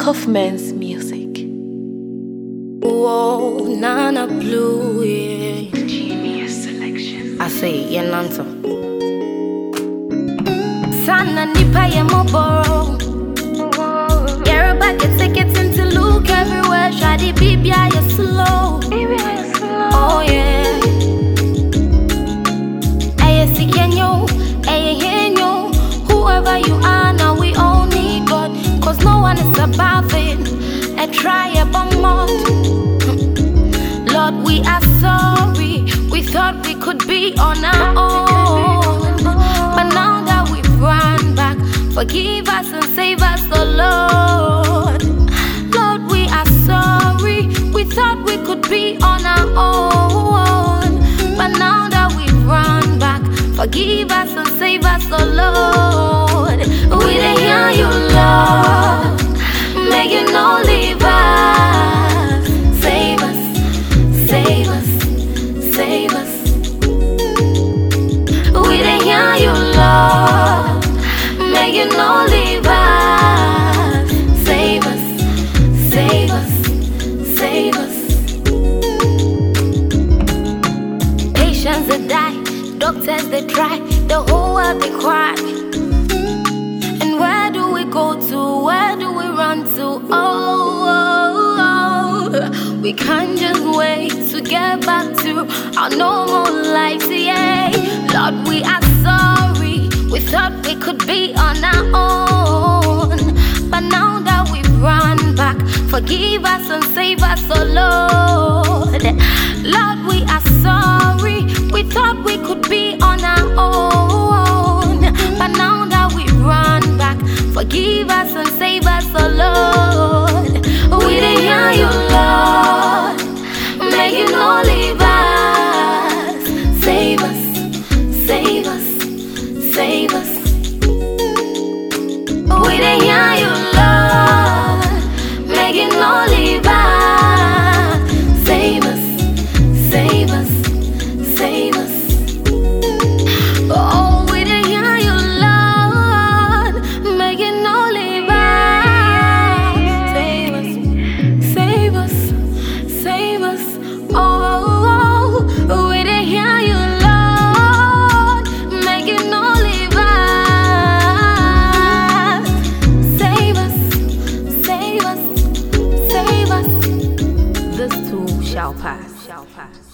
Kaufman's music. Whoa, Nana Blue, yeah. Genius selection. I say, yeah, Nanto. Sana nipa ya moboro. One is above a bomb Lord, we are sorry. We thought we could be on our own. But now that we've run back, forgive us and save us, oh Lord. Lord, we are sorry. We thought we could be on our own. But now that we've run back, forgive us and save us, oh Lord. We didn't hear you, Lord. Save us. We didn't hear you, Lord. Make you no leave us. Save us, save us, save us. Patients they die, doctors they try, the whole world they cry. We can't just wait to get back to our normal lives. Yeah, Lord, we are sorry. We thought we could be on our own, but now that we've run back, forgive us and save us, oh Lord. Lord, we are sorry. We thought we could be on our own, but now that we've run back, forgive us and save us, oh Lord. save us. shall pass. Shall pass.